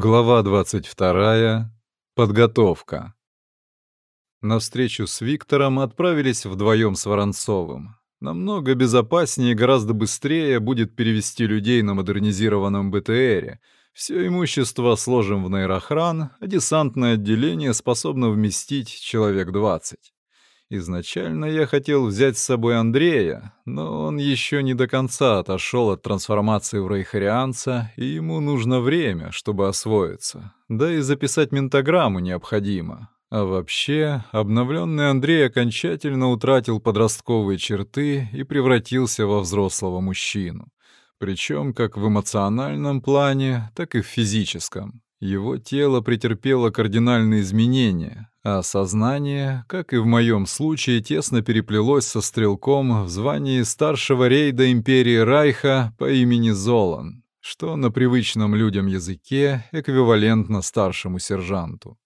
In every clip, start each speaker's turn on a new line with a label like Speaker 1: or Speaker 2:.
Speaker 1: Глава 22. Подготовка. На встречу с Виктором отправились вдвоем с Воронцовым. Намного безопаснее и гораздо быстрее будет перевести людей на модернизированном БТРе. Все имущество сложим в нейрохран, а десантное отделение способно вместить человек 20. Изначально я хотел взять с собой Андрея, но он еще не до конца отошел от трансформации в рейхарианца, и ему нужно время, чтобы освоиться. Да и записать ментограмму необходимо. А вообще, обновленный Андрей окончательно утратил подростковые черты и превратился во взрослого мужчину. Причем как в эмоциональном плане, так и в физическом. Его тело претерпело кардинальные изменения, а сознание, как и в моем случае, тесно переплелось со стрелком в звании старшего рейда империи Райха по имени Золан, что на привычном людям языке эквивалентно старшему сержанту.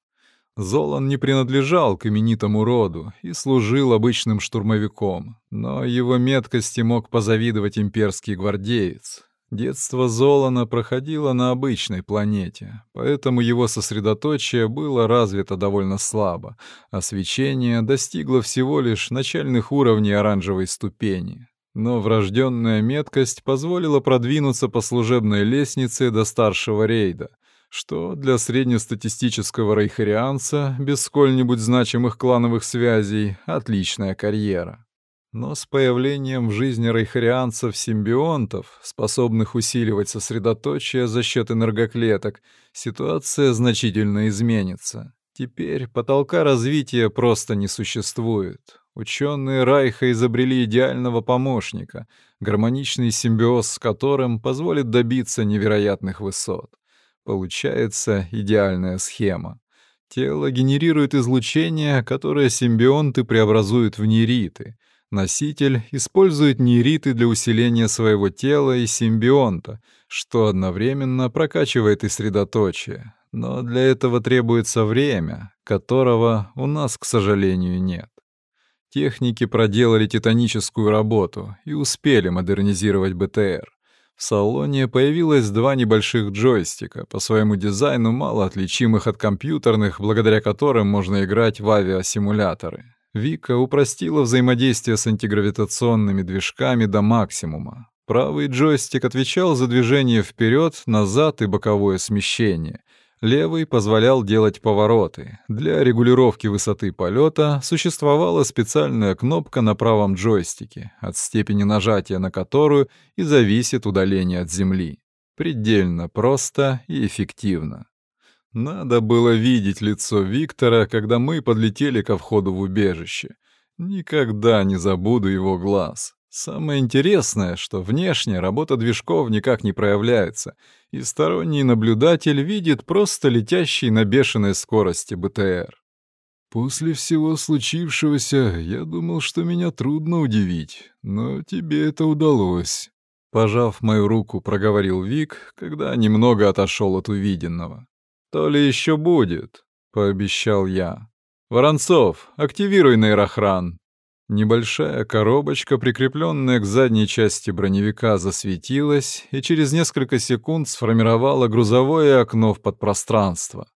Speaker 1: Золан не принадлежал к именитому роду и служил обычным штурмовиком, но его меткости мог позавидовать имперский гвардеец, Детство Золана проходило на обычной планете, поэтому его сосредоточие было развито довольно слабо, а свечение достигло всего лишь начальных уровней оранжевой ступени. Но врожденная меткость позволила продвинуться по служебной лестнице до старшего рейда, что для среднестатистического рейхарианца без сколь-нибудь значимых клановых связей — отличная карьера. Но с появлением в жизни рейхарианцев симбионтов, способных усиливать сосредоточие за счет энергоклеток, ситуация значительно изменится. Теперь потолка развития просто не существует. Ученые Райха изобрели идеального помощника, гармоничный симбиоз с которым позволит добиться невероятных высот. Получается идеальная схема. Тело генерирует излучение, которое симбионты преобразуют в нейриты — Носитель использует нейриты для усиления своего тела и симбионта, что одновременно прокачивает и средоточие. Но для этого требуется время, которого у нас, к сожалению, нет. Техники проделали титаническую работу и успели модернизировать БТР. В салоне появилось два небольших джойстика, по своему дизайну мало отличимых от компьютерных, благодаря которым можно играть в авиасимуляторы. Вика упростила взаимодействие с антигравитационными движками до максимума. Правый джойстик отвечал за движение вперед, назад и боковое смещение. Левый позволял делать повороты. Для регулировки высоты полета существовала специальная кнопка на правом джойстике, от степени нажатия на которую и зависит удаление от Земли. Предельно просто и эффективно. Надо было видеть лицо Виктора, когда мы подлетели ко входу в убежище. Никогда не забуду его глаз. Самое интересное, что внешне работа движков никак не проявляется, и сторонний наблюдатель видит просто летящий на бешеной скорости БТР. После всего случившегося я думал, что меня трудно удивить, но тебе это удалось. Пожав мою руку, проговорил Вик, когда немного отошел от увиденного. «То ли еще будет», — пообещал я. «Воронцов, активируй нейрохран». Небольшая коробочка, прикрепленная к задней части броневика, засветилась и через несколько секунд сформировала грузовое окно в подпространство.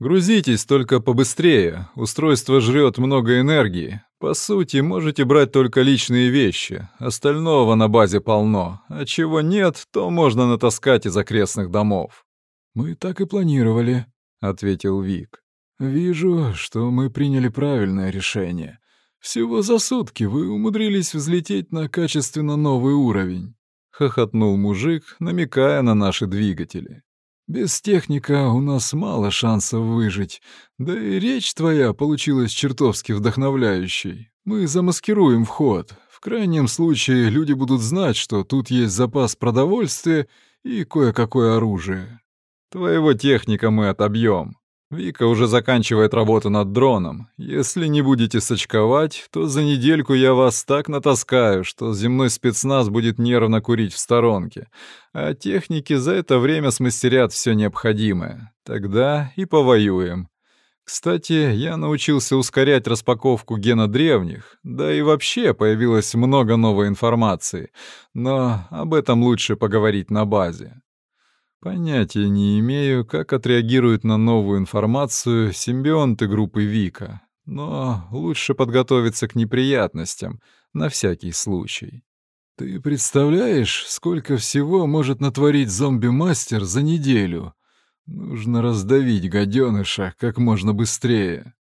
Speaker 1: «Грузитесь только побыстрее, устройство жрет много энергии. По сути, можете брать только личные вещи, остального на базе полно, а чего нет, то можно натаскать из окрестных домов».
Speaker 2: «Мы так и планировали», — ответил Вик. «Вижу, что мы приняли правильное решение. Всего за сутки вы умудрились взлететь на качественно новый уровень», — хохотнул мужик, намекая на наши двигатели. «Без техника у нас мало шансов выжить, да и речь твоя получилась чертовски вдохновляющей. Мы замаскируем вход. В крайнем случае люди будут знать, что тут есть запас продовольствия и кое-какое оружие.
Speaker 1: Твоего техника мы отобьем. Вика уже заканчивает работу над дроном. Если не будете сочковать, то за недельку я вас так натаскаю, что земной спецназ будет нервно курить в сторонке. А техники за это время смастерят все необходимое. Тогда и повоюем. Кстати, я научился ускорять распаковку гена древних, да и вообще появилось много новой информации. Но об этом лучше поговорить на базе. Понятия не имею, как отреагируют на новую информацию симбионты группы Вика, но лучше подготовиться к неприятностям на всякий случай.
Speaker 2: Ты представляешь, сколько всего может натворить зомби-мастер за неделю? Нужно раздавить гаденыша как можно быстрее.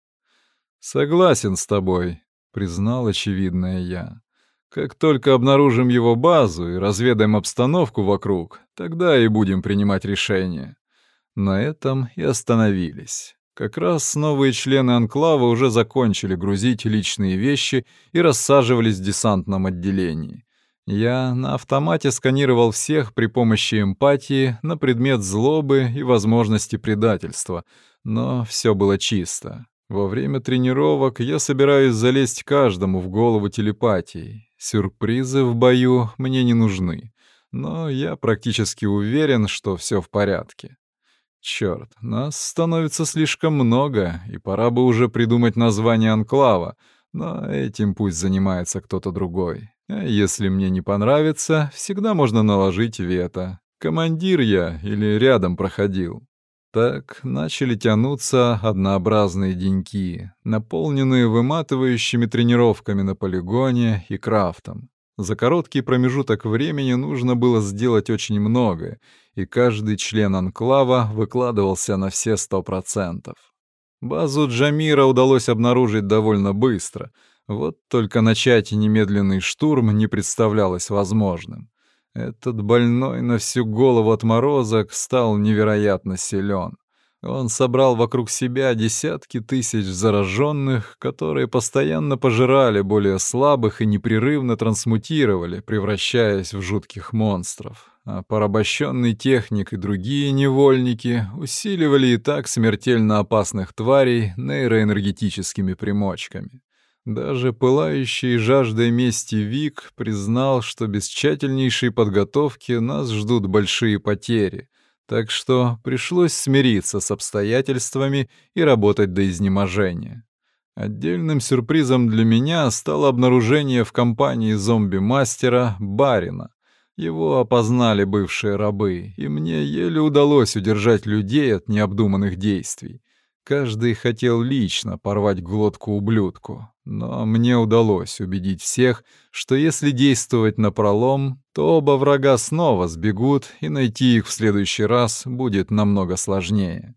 Speaker 1: Согласен с тобой, признал очевидное я. Как только обнаружим его базу и разведаем обстановку вокруг, тогда и будем принимать решения. На этом и остановились. Как раз новые члены анклава уже закончили грузить личные вещи и рассаживались в десантном отделении. Я на автомате сканировал всех при помощи эмпатии на предмет злобы и возможности предательства, но все было чисто. Во время тренировок я собираюсь залезть каждому в голову телепатией. Сюрпризы в бою мне не нужны, но я практически уверен, что все в порядке. Черт, нас становится слишком много, и пора бы уже придумать название анклава, но этим пусть занимается кто-то другой. А если мне не понравится, всегда можно наложить вето. Командир я или рядом проходил. Так начали тянуться однообразные деньки, наполненные выматывающими тренировками на полигоне и крафтом. За короткий промежуток времени нужно было сделать очень многое, и каждый член анклава выкладывался на все сто процентов. Базу Джамира удалось обнаружить довольно быстро — вот только начать немедленный штурм не представлялось возможным. Этот больной на всю голову отморозок стал невероятно силен. Он собрал вокруг себя десятки тысяч зараженных, которые постоянно пожирали более слабых и непрерывно трансмутировали, превращаясь в жутких монстров. А порабощенный техник и другие невольники усиливали и так смертельно опасных тварей нейроэнергетическими примочками. Даже пылающий жаждой мести Вик признал, что без тщательнейшей подготовки нас ждут большие потери, так что пришлось смириться с обстоятельствами и работать до изнеможения. Отдельным сюрпризом для меня стало обнаружение в компании зомби-мастера Барина. Его опознали бывшие рабы, и мне еле удалось удержать людей от необдуманных действий. Каждый хотел лично порвать глотку ублюдку, но мне удалось убедить всех, что если действовать напролом, то оба врага снова сбегут, и найти их в следующий раз будет намного сложнее.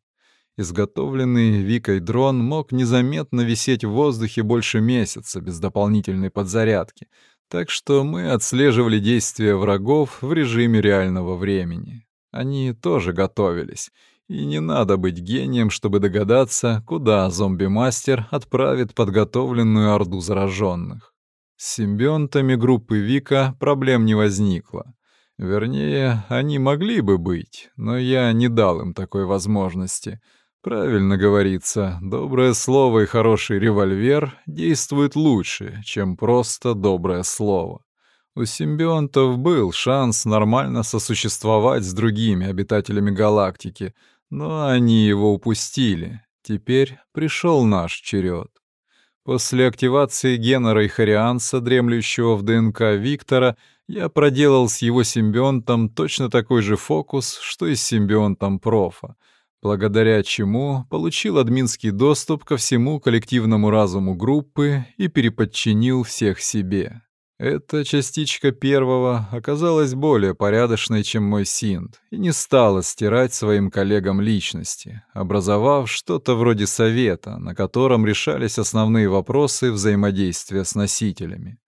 Speaker 1: Изготовленный Викой дрон мог незаметно висеть в воздухе больше месяца без дополнительной подзарядки, так что мы отслеживали действия врагов в режиме реального времени. Они тоже готовились — и не надо быть гением, чтобы догадаться, куда зомби-мастер отправит подготовленную орду зараженных. С симбионтами группы Вика проблем не возникло. Вернее, они могли бы быть, но я не дал им такой возможности. Правильно говорится, доброе слово и хороший револьвер действуют лучше, чем просто доброе слово. У симбионтов был шанс нормально сосуществовать с другими обитателями галактики — но они его упустили. Теперь пришел наш черед. После активации гена Рейхарианца, дремлющего в ДНК Виктора, я проделал с его симбионтом точно такой же фокус, что и с симбионтом профа, благодаря чему получил админский доступ ко всему коллективному разуму группы и переподчинил всех себе. Эта частичка первого оказалась более порядочной, чем мой синт, и не стала стирать своим коллегам личности, образовав что-то вроде совета, на котором решались основные вопросы взаимодействия с носителями.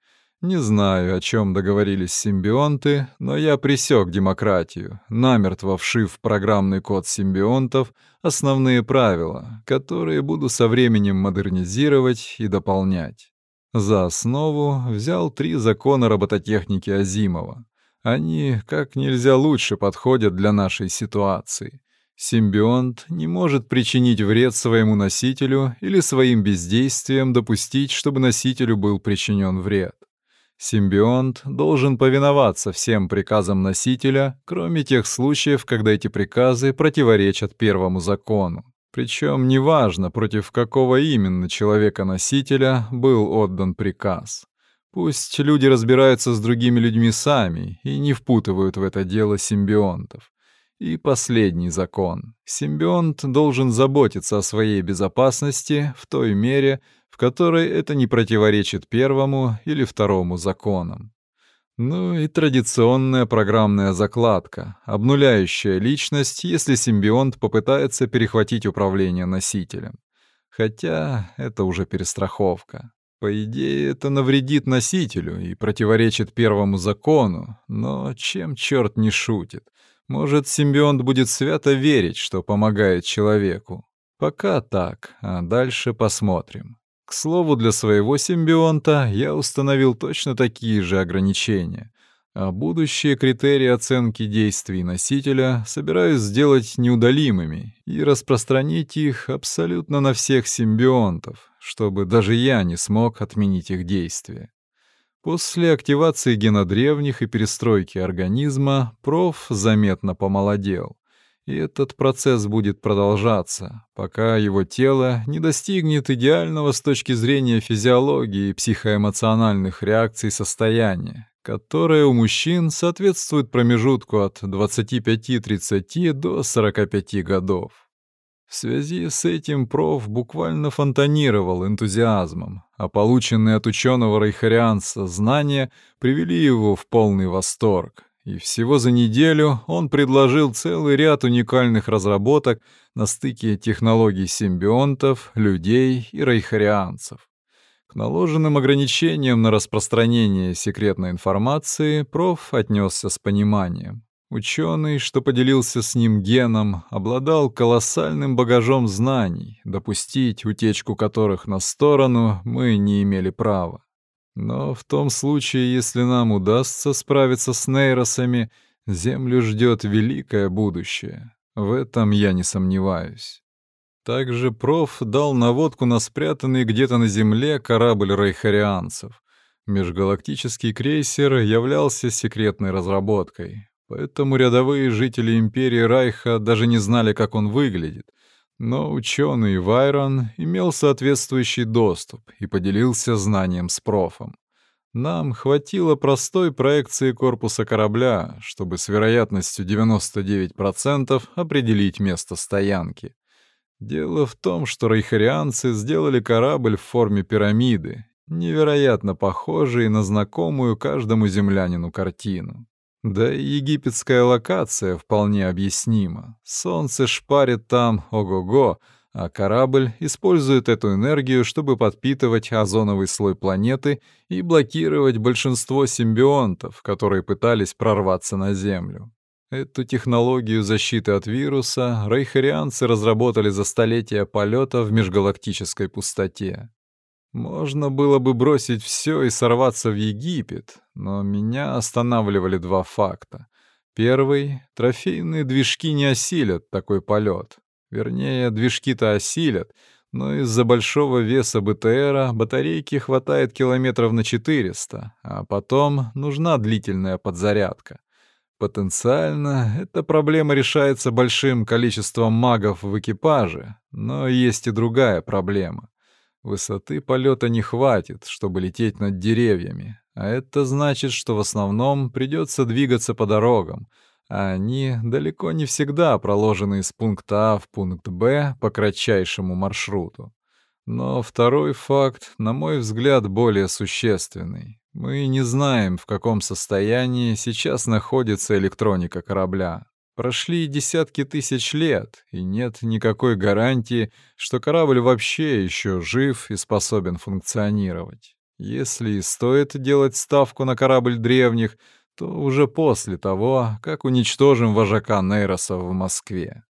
Speaker 1: Не знаю, о чем договорились симбионты, но я пресек демократию, намертво вшив в программный код симбионтов основные правила, которые буду со временем модернизировать и дополнять. За основу взял три закона робототехники Азимова. Они как нельзя лучше подходят для нашей ситуации. Симбионт не может причинить вред своему носителю или своим бездействием допустить, чтобы носителю был причинен вред. Симбионт должен повиноваться всем приказам носителя, кроме тех случаев, когда эти приказы противоречат первому закону. Причем неважно, против какого именно человека-носителя был отдан приказ. Пусть люди разбираются с другими людьми сами и не впутывают в это дело симбионтов. И последний закон. Симбионт должен заботиться о своей безопасности в той мере, в которой это не противоречит первому или второму законам. Ну и традиционная программная закладка, обнуляющая личность, если симбионт попытается перехватить управление носителем. Хотя это уже перестраховка. По идее, это навредит носителю и противоречит первому закону, но чем черт не шутит? Может, симбионт будет свято верить, что помогает человеку. Пока так, а дальше посмотрим. К слову, для своего симбионта я установил точно такие же ограничения. А будущие критерии оценки действий носителя собираюсь сделать неудалимыми и распространить их абсолютно на всех симбионтов, чтобы даже я не смог отменить их действия. После активации гена древних и перестройки организма проф заметно помолодел. И этот процесс будет продолжаться, пока его тело не достигнет идеального с точки зрения физиологии и психоэмоциональных реакций состояния, которое у мужчин соответствует промежутку от 25-30 до 45 годов. В связи с этим проф буквально фонтанировал энтузиазмом, а полученные от ученого рейхарианца знания привели его в полный восторг. И всего за неделю он предложил целый ряд уникальных разработок на стыке технологий симбионтов, людей и рейхарианцев. К наложенным ограничениям на распространение секретной информации проф отнесся с пониманием. Ученый, что поделился с ним геном, обладал колоссальным багажом знаний, допустить утечку которых на сторону мы не имели права. Но в том случае, если нам удастся справиться с нейросами, Землю ждет великое будущее. В этом я не сомневаюсь. Также проф дал наводку на спрятанный где-то на Земле корабль рейхарианцев. Межгалактический крейсер являлся секретной разработкой, Поэтому рядовые жители империи Райха даже не знали, как он выглядит. Но ученый Вайрон имел соответствующий доступ и поделился знанием с профом. Нам хватило простой проекции корпуса корабля, чтобы с вероятностью 99% определить место стоянки. Дело в том, что рейхарианцы сделали корабль в форме пирамиды, невероятно похожий на знакомую каждому землянину картину. Да и египетская локация вполне объяснима. Солнце шпарит там ого-го, а корабль использует эту энергию, чтобы подпитывать озоновый слой планеты и блокировать большинство симбионтов, которые пытались прорваться на Землю. Эту технологию защиты от вируса рейхарианцы разработали за столетия полета в межгалактической пустоте. Можно было бы бросить все и сорваться в Египет, но меня останавливали два факта. Первый — трофейные движки не осилят такой полет. Вернее, движки-то осилят, но из-за большого веса БТРа батарейки хватает километров на 400, а потом нужна длительная подзарядка. Потенциально эта проблема решается большим количеством магов в экипаже, но есть и другая проблема. Высоты полета не хватит, чтобы лететь над деревьями, а это значит, что в основном придется двигаться по дорогам, а они далеко не всегда проложены из пункта А в пункт Б по кратчайшему маршруту. Но второй факт, на мой взгляд, более существенный. Мы не знаем, в каком состоянии сейчас находится электроника корабля. Прошли десятки тысяч лет, и нет никакой гарантии, что корабль вообще еще жив и способен функционировать. Если и стоит делать ставку на корабль древних, то уже после того, как уничтожим вожака Нейроса в Москве.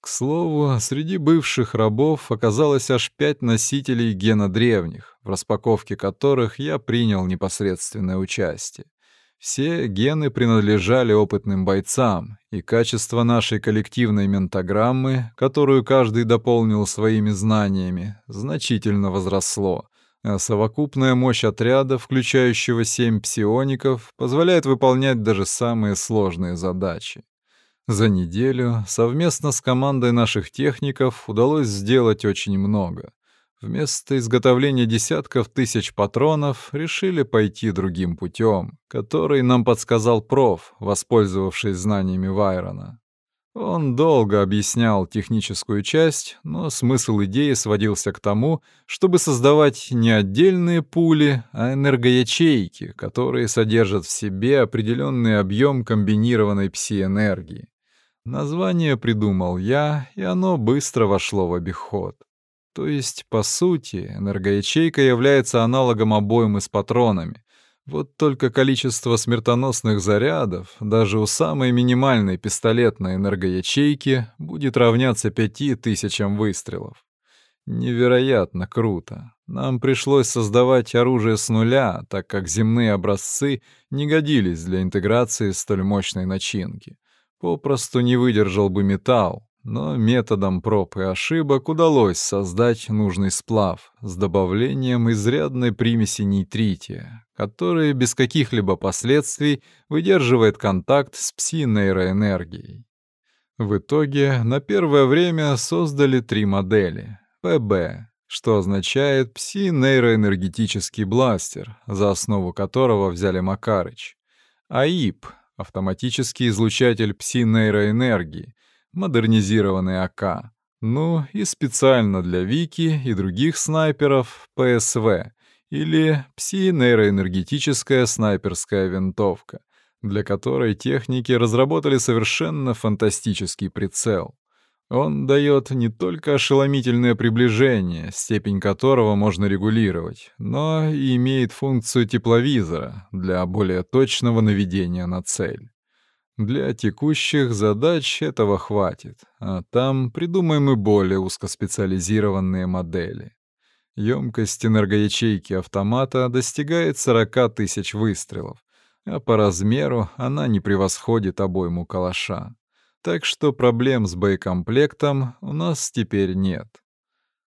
Speaker 1: К слову, среди бывших рабов оказалось аж пять носителей гена древних, в распаковке которых я принял непосредственное участие. Все гены принадлежали опытным бойцам, и качество нашей коллективной ментограммы, которую каждый дополнил своими знаниями, значительно возросло, а совокупная мощь отряда, включающего семь псиоников, позволяет выполнять даже самые сложные задачи. За неделю совместно с командой наших техников удалось сделать очень много. Вместо изготовления десятков тысяч патронов решили пойти другим путем, который нам подсказал проф, воспользовавшись знаниями Вайрона. Он долго объяснял техническую часть, но смысл идеи сводился к тому, чтобы создавать не отдельные пули, а энергоячейки, которые содержат в себе определенный объем комбинированной пси-энергии. Название придумал я, и оно быстро вошло в обиход. То есть, по сути, энергоячейка является аналогом обоймы с патронами, вот только количество смертоносных зарядов даже у самой минимальной пистолетной энергоячейки будет равняться пяти тысячам выстрелов. Невероятно круто. Нам пришлось создавать оружие с нуля, так как земные образцы не годились для интеграции столь мощной начинки. Попросту не выдержал бы металл, но методом проб и ошибок удалось создать нужный сплав с добавлением изрядной примеси нейтрития, который без каких-либо последствий выдерживает контакт с пси-нейроэнергией. В итоге на первое время создали три модели — ПБ, что означает пси-нейроэнергетический бластер, за основу которого взяли Макарыч, АИП — автоматический излучатель пси-нейроэнергии, модернизированный АК, ну и специально для Вики и других снайперов ПСВ или пси-нейроэнергетическая снайперская винтовка, для которой техники разработали совершенно фантастический прицел. Он дает не только ошеломительное приближение, степень которого можно регулировать, но и имеет функцию тепловизора для более точного наведения на цель. Для текущих задач этого хватит, а там придумаем и более узкоспециализированные модели. Емкость энергоячейки автомата достигает 40 тысяч выстрелов, а по размеру она не превосходит обойму калаша. Так что проблем с боекомплектом у нас теперь нет.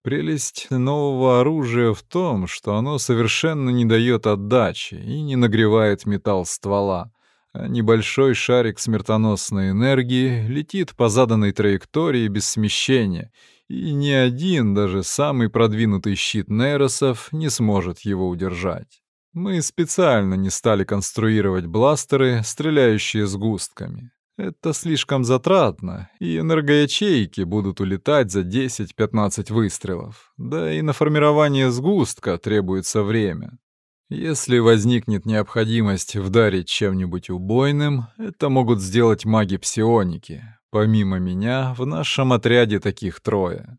Speaker 1: Прелесть нового оружия в том, что оно совершенно не дает отдачи и не нагревает металл ствола, небольшой шарик смертоносной энергии летит по заданной траектории без смещения, и ни один, даже самый продвинутый щит нейросов, не сможет его удержать. Мы специально не стали конструировать бластеры, стреляющие сгустками. Это слишком затратно, и энергоячейки будут улетать за 10-15 выстрелов. Да и на формирование сгустка требуется время. Если возникнет необходимость вдарить чем-нибудь убойным, это могут сделать маги-псионики. Помимо меня, в нашем отряде таких трое.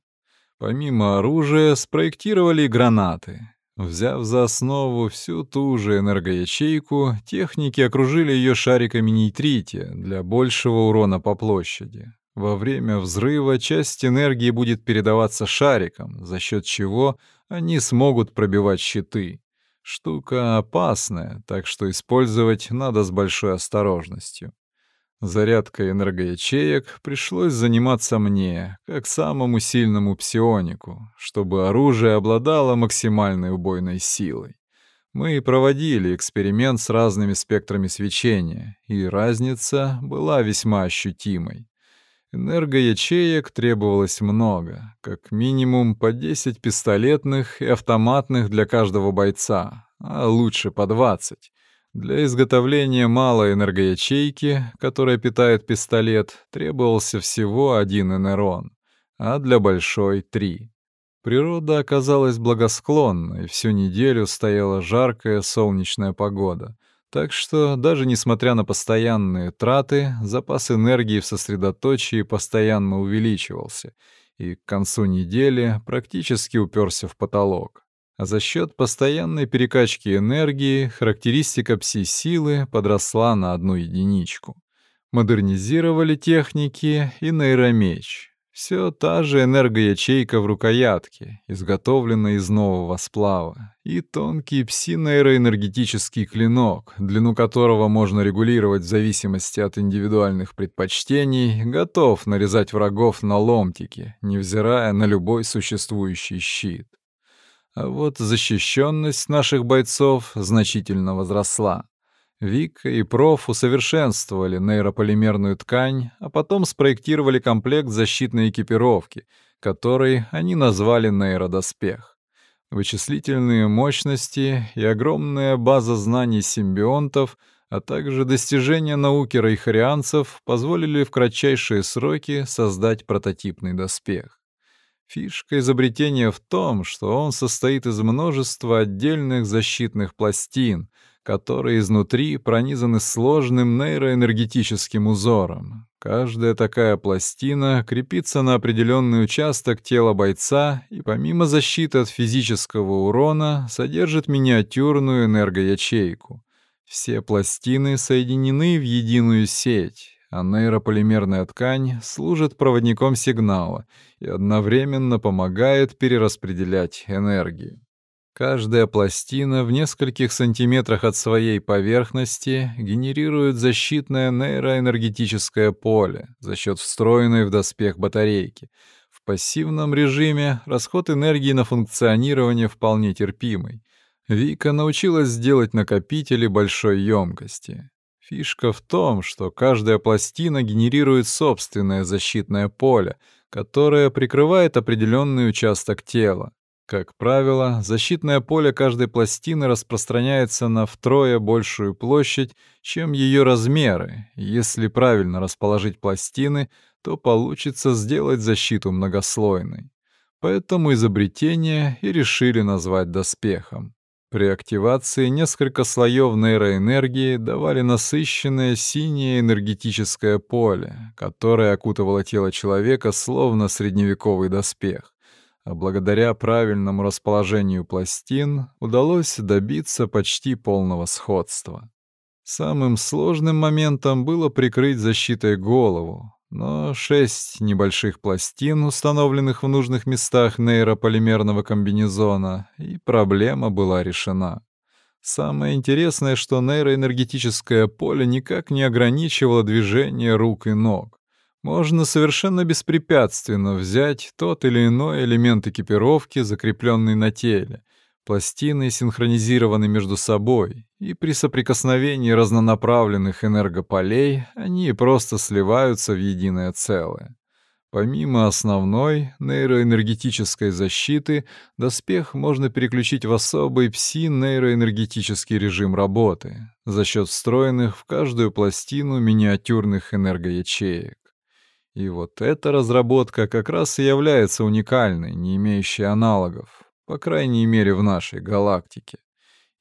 Speaker 1: Помимо оружия, спроектировали гранаты. Взяв за основу всю ту же энергоячейку, техники окружили ее шариками нейтрития для большего урона по площади. Во время взрыва часть энергии будет передаваться шарикам, за счет чего они смогут пробивать щиты. Штука опасная, так что использовать надо с большой осторожностью. Зарядкой энергоячеек пришлось заниматься мне, как самому сильному псионику, чтобы оружие обладало максимальной убойной силой. Мы проводили эксперимент с разными спектрами свечения, и разница была весьма ощутимой. Энергоячеек требовалось много, как минимум по 10 пистолетных и автоматных для каждого бойца, а лучше по 20. Для изготовления малой энергоячейки, которая питает пистолет, требовался всего один энерон, а для большой — три. Природа оказалась благосклонной, всю неделю стояла жаркая солнечная погода — так что, даже несмотря на постоянные траты, запас энергии в сосредоточии постоянно увеличивался и к концу недели практически уперся в потолок. А за счет постоянной перекачки энергии характеристика пси-силы подросла на одну единичку. Модернизировали техники и нейромеч, все та же энергоячейка в рукоятке, изготовленная из нового сплава, и тонкий пси-нейроэнергетический клинок, длину которого можно регулировать в зависимости от индивидуальных предпочтений, готов нарезать врагов на ломтики, невзирая на любой существующий щит. А вот защищенность наших бойцов значительно возросла. Вик и проф усовершенствовали нейрополимерную ткань, а потом спроектировали комплект защитной экипировки, который они назвали нейродоспех. Вычислительные мощности и огромная база знаний симбионтов а также достижения науки рейхарианцев позволили в кратчайшие сроки создать прототипный доспех. Фишка изобретения в том, что он состоит из множества отдельных защитных пластин, которые изнутри пронизаны сложным нейроэнергетическим узором. Каждая такая пластина крепится на определенный участок тела бойца и помимо защиты от физического урона содержит миниатюрную энергоячейку. Все пластины соединены в единую сеть, а нейрополимерная ткань служит проводником сигнала и одновременно помогает перераспределять энергию. Каждая пластина в нескольких сантиметрах от своей поверхности генерирует защитное нейроэнергетическое поле за счет встроенной в доспех батарейки. В пассивном режиме расход энергии на функционирование вполне терпимый. Вика научилась делать накопители большой емкости. Фишка в том, что каждая пластина генерирует собственное защитное поле, которое прикрывает определенный участок тела. Как правило, защитное поле каждой пластины распространяется на втрое большую площадь, чем ее размеры. Если правильно расположить пластины, то получится сделать защиту многослойной. Поэтому изобретение и решили назвать доспехом. При активации несколько слоев нейроэнергии давали насыщенное синее энергетическое поле, которое окутывало тело человека словно средневековый доспех. А благодаря правильному расположению пластин удалось добиться почти полного сходства. Самым сложным моментом было прикрыть защитой голову, но шесть небольших пластин, установленных в нужных местах нейрополимерного комбинезона, и проблема была решена. Самое интересное, что нейроэнергетическое поле никак не ограничивало движение рук и ног. Можно совершенно беспрепятственно взять тот или иной элемент экипировки, закрепленный на теле, Пластины синхронизированы между собой, и при соприкосновении разнонаправленных энергополей они просто сливаются в единое целое. Помимо основной нейроэнергетической защиты, доспех можно переключить в особый пси-нейроэнергетический режим работы за счет встроенных в каждую пластину миниатюрных энергоячеек. И вот эта разработка как раз и является уникальной, не имеющей аналогов по крайней мере в нашей галактике.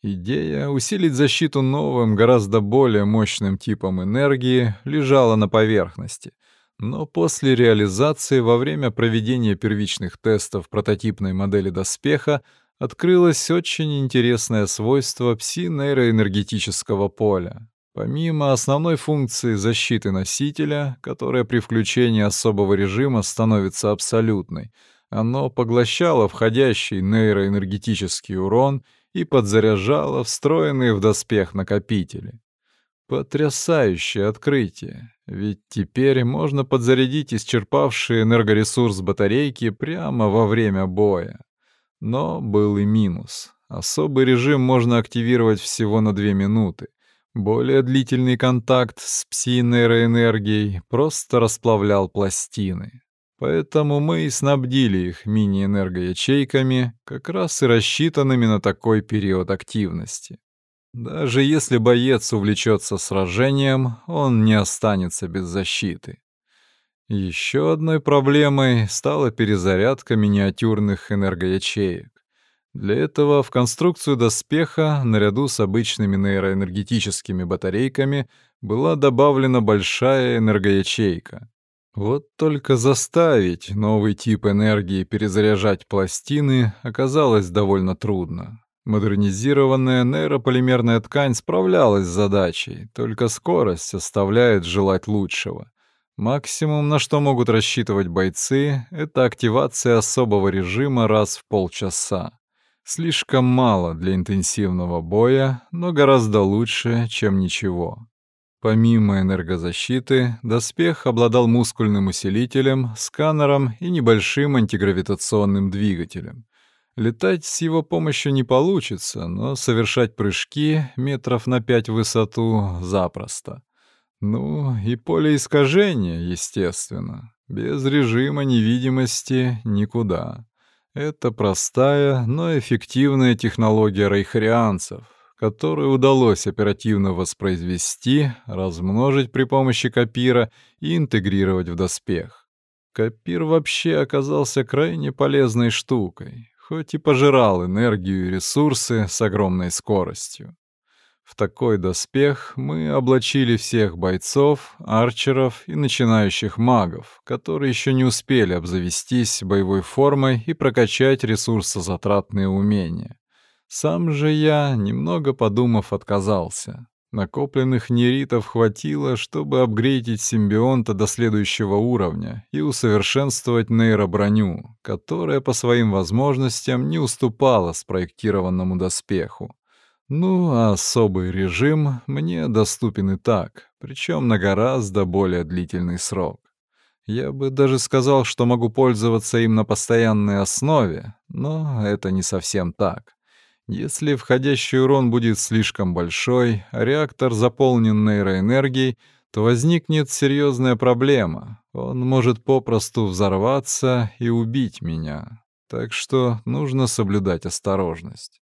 Speaker 1: Идея усилить защиту новым, гораздо более мощным типом энергии лежала на поверхности. Но после реализации во время проведения первичных тестов прототипной модели доспеха открылось очень интересное свойство пси-нейроэнергетического поля. Помимо основной функции защиты носителя, которая при включении особого режима становится абсолютной — оно поглощало входящий нейроэнергетический урон и подзаряжало встроенные в доспех накопители. Потрясающее открытие, ведь теперь можно подзарядить исчерпавший энергоресурс батарейки прямо во время боя. Но был и минус. Особый режим можно активировать всего на 2 минуты. Более длительный контакт с пси-нейроэнергией просто расплавлял пластины. Поэтому мы и снабдили их мини-энергоячейками, как раз и рассчитанными на такой период активности. Даже если боец увлечется сражением, он не останется без защиты. Еще одной проблемой стала перезарядка миниатюрных энергоячеек. Для этого в конструкцию доспеха, наряду с обычными нейроэнергетическими батарейками, была добавлена большая энергоячейка. Вот только заставить новый тип энергии перезаряжать пластины оказалось довольно трудно. Модернизированная нейрополимерная ткань справлялась с задачей, только скорость оставляет желать лучшего. Максимум, на что могут рассчитывать бойцы, это активация особого режима раз в полчаса. Слишком мало для интенсивного боя, но гораздо лучше, чем ничего. Помимо энергозащиты, доспех обладал мускульным усилителем, сканером и небольшим антигравитационным двигателем. Летать с его помощью не получится, но совершать прыжки метров на пять в высоту запросто. Ну, и поле искажения, естественно. Без режима невидимости никуда. Это простая, но эффективная технология рейхарианцев, который удалось оперативно воспроизвести, размножить при помощи копира и интегрировать в доспех. Копир вообще оказался крайне полезной штукой, хоть и пожирал энергию и ресурсы с огромной скоростью. В такой доспех мы облачили всех бойцов, арчеров и начинающих магов, которые еще не успели обзавестись боевой формой и прокачать ресурсозатратные умения. Сам же я, немного подумав, отказался. Накопленных неритов хватило, чтобы апгрейдить симбионта до следующего уровня и усовершенствовать нейроброню, которая по своим возможностям не уступала спроектированному доспеху. Ну, а особый режим мне доступен и так, причем на гораздо более длительный срок. Я бы даже сказал, что могу пользоваться им на постоянной основе, но это не совсем так. Если входящий урон будет слишком большой, а реактор заполнен нейроэнергией, то возникнет серьезная проблема. Он может попросту взорваться и убить меня. Так что нужно соблюдать осторожность.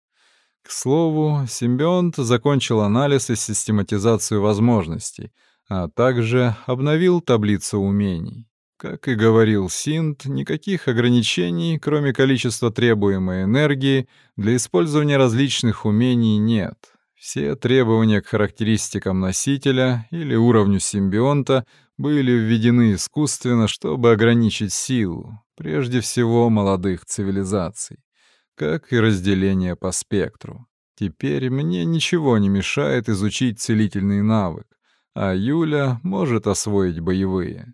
Speaker 1: К слову, симбионт закончил анализ и систематизацию возможностей, а также обновил таблицу умений. Как и говорил Синт, никаких ограничений, кроме количества требуемой энергии, для использования различных умений нет. Все требования к характеристикам носителя или уровню симбионта были введены искусственно, чтобы ограничить силу, прежде всего молодых цивилизаций как и разделение по спектру. Теперь мне ничего не мешает изучить целительный навык, а Юля может освоить боевые.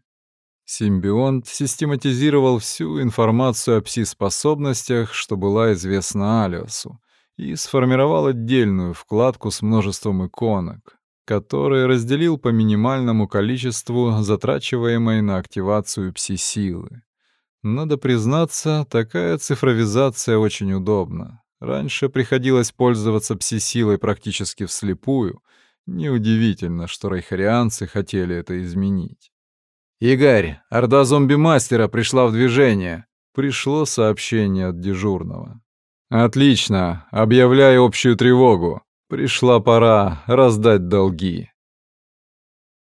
Speaker 1: Симбионт систематизировал всю информацию о пси-способностях, что была известна Алиосу, и сформировал отдельную вкладку с множеством иконок, которые разделил по минимальному количеству затрачиваемой на активацию пси-силы. Надо признаться, такая цифровизация очень удобна. Раньше приходилось пользоваться пси-силой практически вслепую. Неудивительно, что райхарианцы хотели это изменить. «Игорь, орда зомби-мастера пришла в движение!» Пришло сообщение от дежурного. «Отлично, объявляю общую тревогу. Пришла пора раздать долги».